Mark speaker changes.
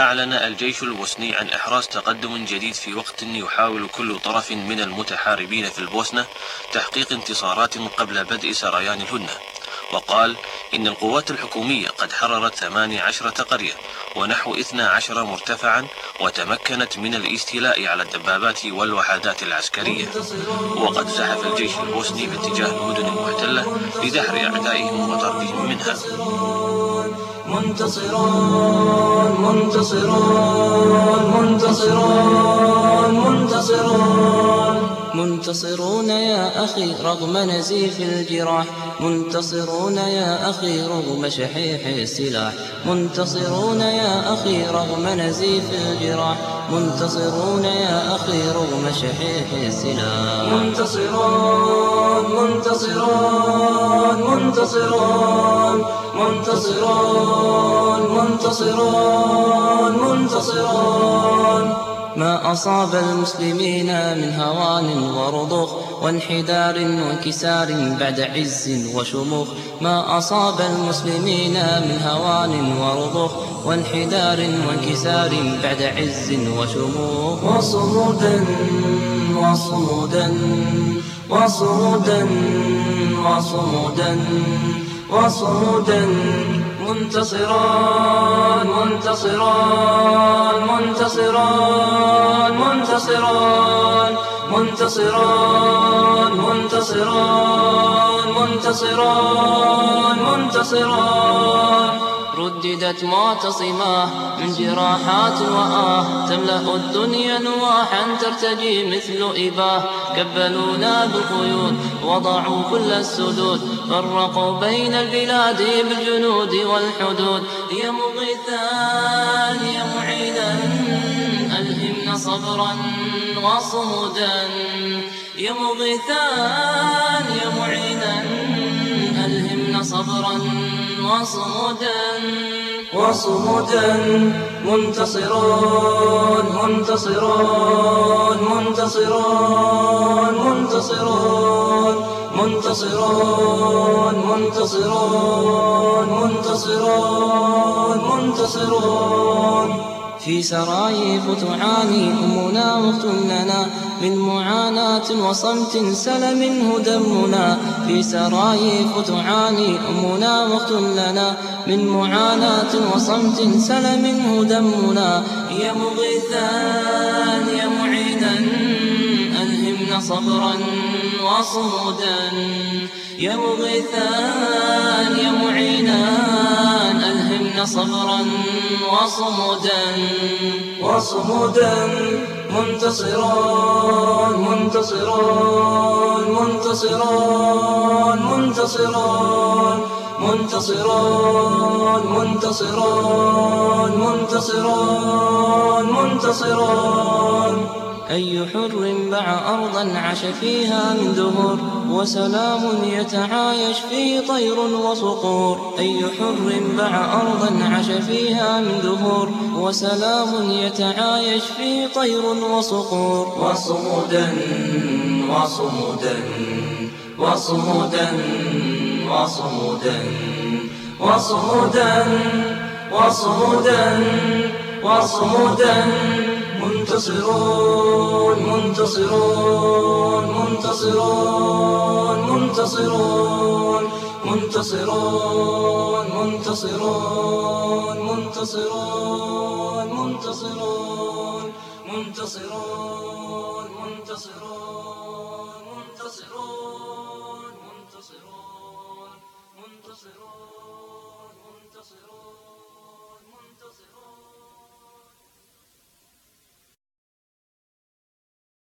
Speaker 1: أعلن الجيش البوسني عن إحراز تقدم جديد في وقت يحاول كل طرف من المتحاربين في البوسنة تحقيق انتصارات قبل بدء سريان الهدنة. وقال إن القوات الحكومية قد حررت 18 قرية ونحو 12 مرتفعا وتمكنت من الاستيلاء على الدبابات والوحدات العسكرية. وقد زحف الجيش البوسني باتجاه المدن المحتلة لدحر أعدائهم وطردهم منها.
Speaker 2: منتصران منتصران منتصران منتصران. منتصرون يا أخي رغم نزيف الجراح. منتصرون يا أخي رغم شحيح السلاح. منتصرون يا أخي رغم نزيف الجراح. منتصرون يا أخي رغم شحيح السلاح. منتصرون منتصرون منتصرون منتصرون منتصرون منتصرون. ما أصاب المسلمين من هوان ورضخ وانحدار وانكسار بعد عز وشموخ ما أصاب المسلمين من هوان ورضخ وانحدار وانكسار بعد عز وشموخ. وصمودا وصمودا وصمودا وصمودا وصمودا. منتصران منتصران منتصران منتصران منتصران منتصران منتصران منتصران. رددت معتصمة من جراحات وآه تملأ الدنيا نواحا ترتجي مثل إباه. كبلونا بالقيود وضعوا كل السدود. فرقوا بين البلاد بالجنود والحدود. يا مغيثان يا معيدا ألهمنا صبرا وصمودا يا مغيثان يا معيدا. صبرا وصمودا وصمودا منتصرون منتصرون منتصرون منتصرون منتصرون منتصرون منتصرون منتصرون. في سرايف تعاني أمنا وقت لنا من معاناة وصمت سل منه دمنا. في سرايف تعاني أمنا وقت لنا من معاناة وصمت سل منه دمنا. يا مغيثان يا معيدا صبرا وصمودا يا مغيثان يا معينان ألهمنا صبرا وصمودا وصمودا منتصرون منتصرون منتصرون منتصرون منتصرون منتصرون منتصرون منتصرون أي حر باع أرضا عاش فيها من دهور وسلام يتعايش فيه طير وصقور. أي حر باع أرضا عاش فيها من دهور وسلام يتعايش فيه طير وصقور. وصمودا وصمودا وصمودا وصمودا وصمودا وصمودا وصمودا. منتصرون منتصرون منتصرون منتصرون منتصرون منتصرون منتصرون منتصرون منتصرون